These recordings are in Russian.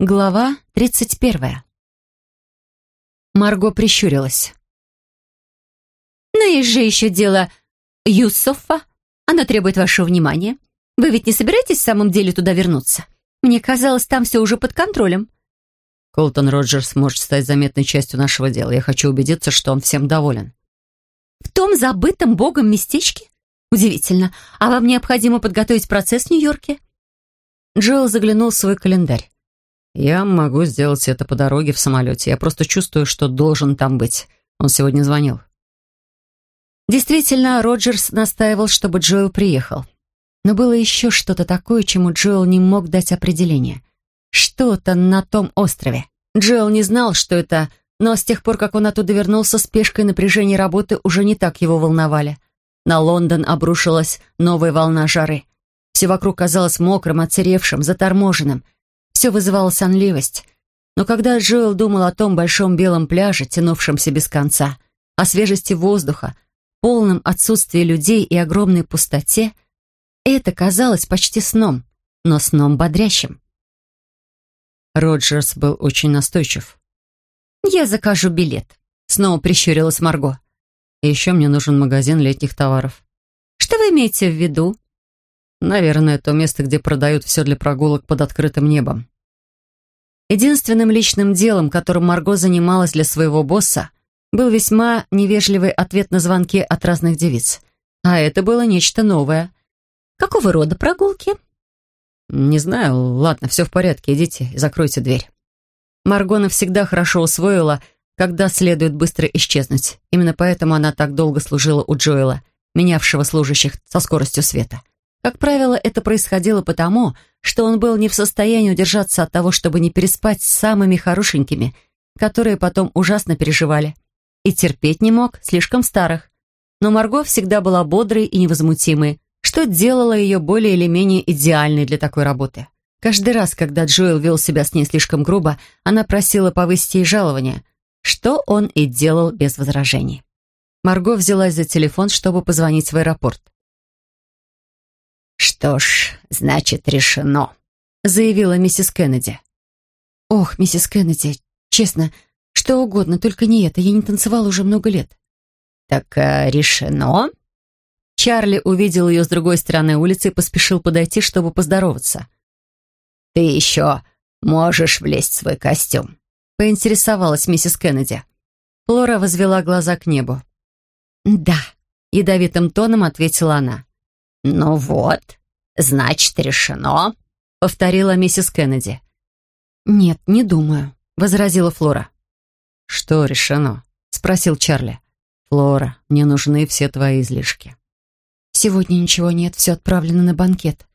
Глава тридцать первая. Марго прищурилась. «Но есть же еще дело Юсуфа. Оно требует вашего внимания. Вы ведь не собираетесь в самом деле туда вернуться? Мне казалось, там все уже под контролем». Колтон Роджерс может стать заметной частью нашего дела. Я хочу убедиться, что он всем доволен. «В том забытом богом местечке? Удивительно. А вам необходимо подготовить процесс в Нью-Йорке?» Джоэл заглянул в свой календарь. Я могу сделать это по дороге в самолете. Я просто чувствую, что должен там быть. Он сегодня звонил. Действительно, Роджерс настаивал, чтобы Джоэл приехал. Но было еще что-то такое, чему Джоэл не мог дать определение. Что-то на том острове. Джоэл не знал, что это, но с тех пор, как он оттуда вернулся, спешка и напряжение работы уже не так его волновали. На Лондон обрушилась новая волна жары. Все вокруг казалось мокрым, отсыревшим, заторможенным — все вызывало сонливость. Но когда Джоэл думал о том большом белом пляже, тянувшемся без конца, о свежести воздуха, полном отсутствии людей и огромной пустоте, это казалось почти сном, но сном бодрящим. Роджерс был очень настойчив. «Я закажу билет», — снова прищурилась Марго. «И еще мне нужен магазин летних товаров». «Что вы имеете в виду?» Наверное, то место, где продают все для прогулок под открытым небом. Единственным личным делом, которым Марго занималась для своего босса, был весьма невежливый ответ на звонки от разных девиц. А это было нечто новое. «Какого рода прогулки?» «Не знаю. Ладно, все в порядке. Идите и закройте дверь». Марго навсегда хорошо усвоила, когда следует быстро исчезнуть. Именно поэтому она так долго служила у Джоэла, менявшего служащих со скоростью света. Как правило, это происходило потому, что он был не в состоянии удержаться от того, чтобы не переспать с самыми хорошенькими, которые потом ужасно переживали, и терпеть не мог слишком старых. Но Марго всегда была бодрой и невозмутимой, что делало ее более или менее идеальной для такой работы. Каждый раз, когда Джоэл вел себя с ней слишком грубо, она просила повысить ей жалование, что он и делал без возражений. Марго взялась за телефон, чтобы позвонить в аэропорт. «Что ж, значит, решено», — заявила миссис Кеннеди. «Ох, миссис Кеннеди, честно, что угодно, только не это. Я не танцевала уже много лет». «Так э, решено?» Чарли увидел ее с другой стороны улицы и поспешил подойти, чтобы поздороваться. «Ты еще можешь влезть в свой костюм?» — поинтересовалась миссис Кеннеди. Флора возвела глаза к небу. «Да», — ядовитым тоном ответила она. «Ну вот, значит, решено», — повторила миссис Кеннеди. «Нет, не думаю», — возразила Флора. «Что решено?» — спросил Чарли. «Флора, мне нужны все твои излишки». «Сегодня ничего нет, все отправлено на банкет».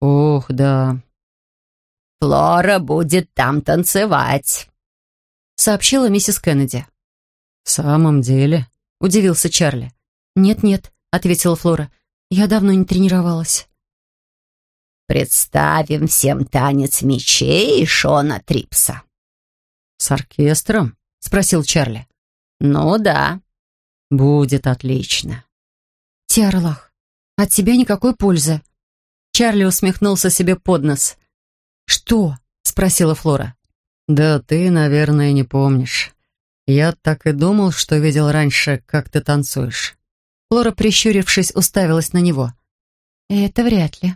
«Ох, да». «Флора будет там танцевать», — сообщила миссис Кеннеди. «В самом деле?» — удивился Чарли. «Нет-нет», — ответила Флора. Я давно не тренировалась. Представим всем танец мечей и Шона Трипса. С оркестром? Спросил Чарли. Ну да. Будет отлично. Тиарлах, от тебя никакой пользы. Чарли усмехнулся себе под нос. Что? Спросила Флора. Да ты, наверное, не помнишь. Я так и думал, что видел раньше, как ты танцуешь. Флора, прищурившись, уставилась на него. «Это вряд ли».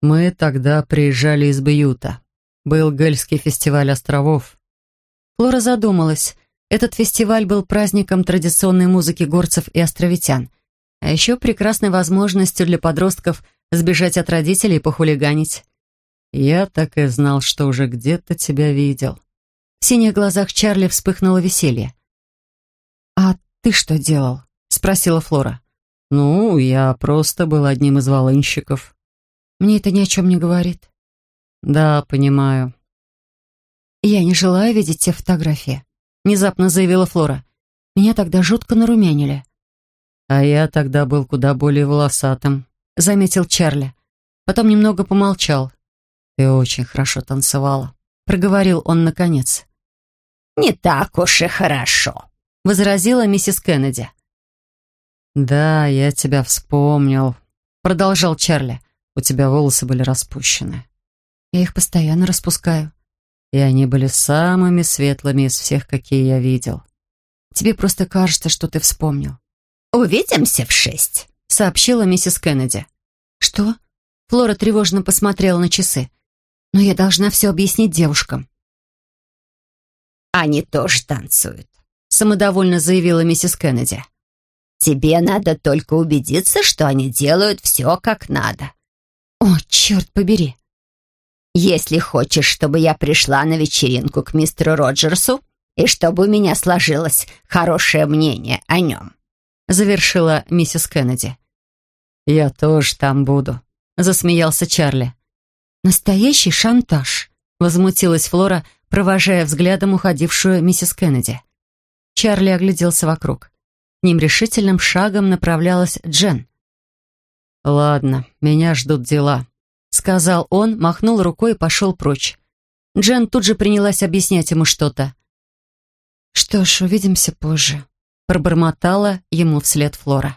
«Мы тогда приезжали из Бьюта. Был Гельский фестиваль островов». Флора задумалась. Этот фестиваль был праздником традиционной музыки горцев и островитян, а еще прекрасной возможностью для подростков сбежать от родителей и похулиганить. «Я так и знал, что уже где-то тебя видел». В синих глазах Чарли вспыхнуло веселье. «А ты что делал?» Спросила Флора. «Ну, я просто был одним из волынщиков». «Мне это ни о чем не говорит». «Да, понимаю». «Я не желаю видеть те фотографии», — внезапно заявила Флора. «Меня тогда жутко нарумянили». «А я тогда был куда более волосатым», — заметил Чарли. Потом немного помолчал. «Ты очень хорошо танцевала», — проговорил он наконец. «Не так уж и хорошо», — возразила миссис Кеннеди. «Да, я тебя вспомнил», — продолжал Чарли. «У тебя волосы были распущены». «Я их постоянно распускаю». И они были самыми светлыми из всех, какие я видел. Тебе просто кажется, что ты вспомнил. «Увидимся в шесть», — сообщила миссис Кеннеди. «Что?» Флора тревожно посмотрела на часы. «Но я должна все объяснить девушкам». «Они тоже танцуют», — самодовольно заявила миссис Кеннеди. «Тебе надо только убедиться, что они делают все как надо». «О, черт побери!» «Если хочешь, чтобы я пришла на вечеринку к мистеру Роджерсу, и чтобы у меня сложилось хорошее мнение о нем», — завершила миссис Кеннеди. «Я тоже там буду», — засмеялся Чарли. «Настоящий шантаж», — возмутилась Флора, провожая взглядом уходившую миссис Кеннеди. Чарли огляделся вокруг. Ним решительным шагом направлялась Джен. «Ладно, меня ждут дела», — сказал он, махнул рукой и пошел прочь. Джен тут же принялась объяснять ему что-то. «Что ж, увидимся позже», — пробормотала ему вслед Флора.